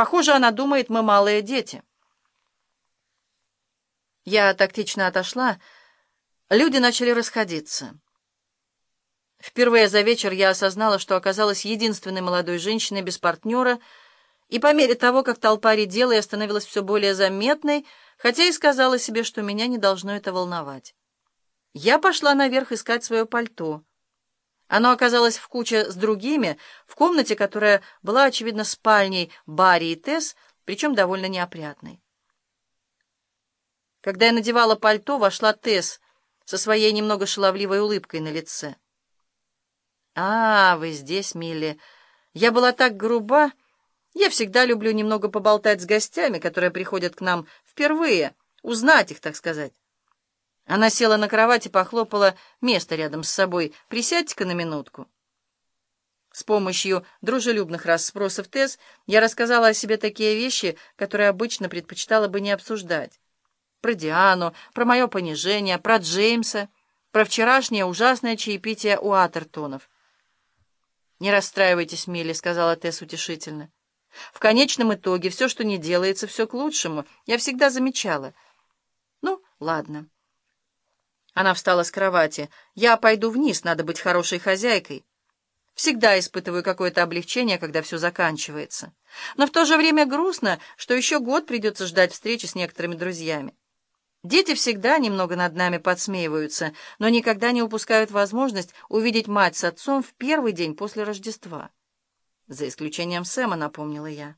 Похоже, она думает, мы малые дети. Я тактично отошла. Люди начали расходиться. Впервые за вечер я осознала, что оказалась единственной молодой женщиной без партнера, и по мере того, как толпа редела и становилась все более заметной, хотя и сказала себе, что меня не должно это волновать. Я пошла наверх искать свое пальто. Оно оказалось в куче с другими, в комнате, которая была, очевидно, спальней Барри и Тесс, причем довольно неопрятной. Когда я надевала пальто, вошла Тесс со своей немного шаловливой улыбкой на лице. «А, вы здесь, Милли. Я была так груба. Я всегда люблю немного поболтать с гостями, которые приходят к нам впервые, узнать их, так сказать». Она села на кровать и похлопала место рядом с собой. «Присядьте-ка на минутку». С помощью дружелюбных расспросов Тесс я рассказала о себе такие вещи, которые обычно предпочитала бы не обсуждать. Про Диану, про мое понижение, про Джеймса, про вчерашнее ужасное чаепитие у Атертонов. «Не расстраивайтесь, Милли», — сказала Тесс утешительно. «В конечном итоге все, что не делается, все к лучшему. Я всегда замечала. Ну, ладно». Она встала с кровати. «Я пойду вниз, надо быть хорошей хозяйкой. Всегда испытываю какое-то облегчение, когда все заканчивается. Но в то же время грустно, что еще год придется ждать встречи с некоторыми друзьями. Дети всегда немного над нами подсмеиваются, но никогда не упускают возможность увидеть мать с отцом в первый день после Рождества. За исключением Сэма, напомнила я.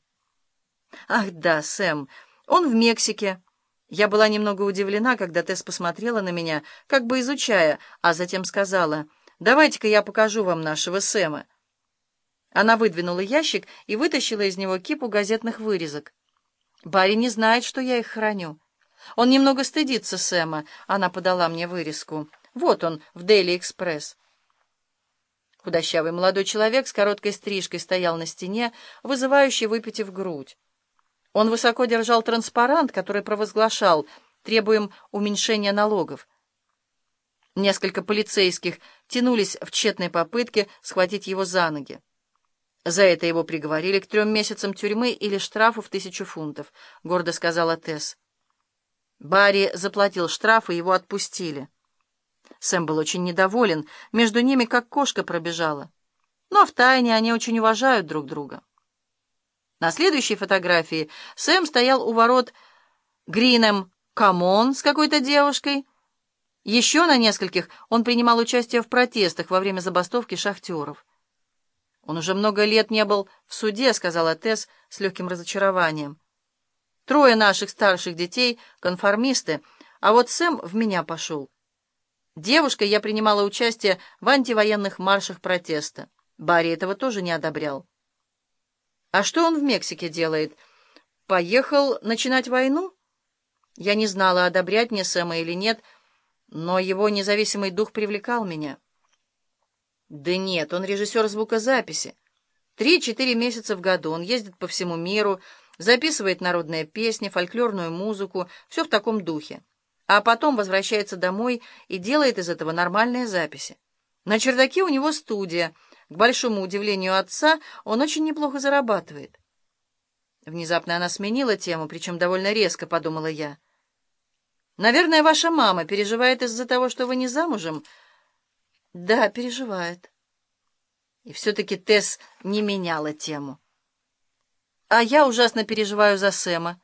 Ах да, Сэм, он в Мексике. Я была немного удивлена, когда Тесс посмотрела на меня, как бы изучая, а затем сказала, «Давайте-ка я покажу вам нашего Сэма». Она выдвинула ящик и вытащила из него кипу газетных вырезок. «Барри не знает, что я их храню. Он немного стыдится Сэма», — она подала мне вырезку. «Вот он, в Дейли Экспресс». Худощавый молодой человек с короткой стрижкой стоял на стене, вызывающий выпитив грудь. Он высоко держал транспарант, который провозглашал «Требуем уменьшения налогов». Несколько полицейских тянулись в тщетной попытке схватить его за ноги. «За это его приговорили к трем месяцам тюрьмы или штрафу в тысячу фунтов», — гордо сказала Тесс. Барри заплатил штраф, и его отпустили. Сэм был очень недоволен, между ними как кошка пробежала. Но втайне они очень уважают друг друга. На следующей фотографии Сэм стоял у ворот Гринем Камон с какой-то девушкой. Еще на нескольких он принимал участие в протестах во время забастовки шахтеров. «Он уже много лет не был в суде», — сказала Тесс с легким разочарованием. «Трое наших старших детей — конформисты, а вот Сэм в меня пошел. Девушкой я принимала участие в антивоенных маршах протеста. Барри этого тоже не одобрял. А что он в Мексике делает? Поехал начинать войну? Я не знала, одобрять мне Сэма или нет, но его независимый дух привлекал меня. Да нет, он режиссер звукозаписи. Три-четыре месяца в году он ездит по всему миру, записывает народные песни, фольклорную музыку, все в таком духе. А потом возвращается домой и делает из этого нормальные записи. На чердаке у него студия — к большому удивлению отца, он очень неплохо зарабатывает. Внезапно она сменила тему, причем довольно резко, подумала я. «Наверное, ваша мама переживает из-за того, что вы не замужем?» «Да, переживает». И все-таки Тесс не меняла тему. «А я ужасно переживаю за Сэма.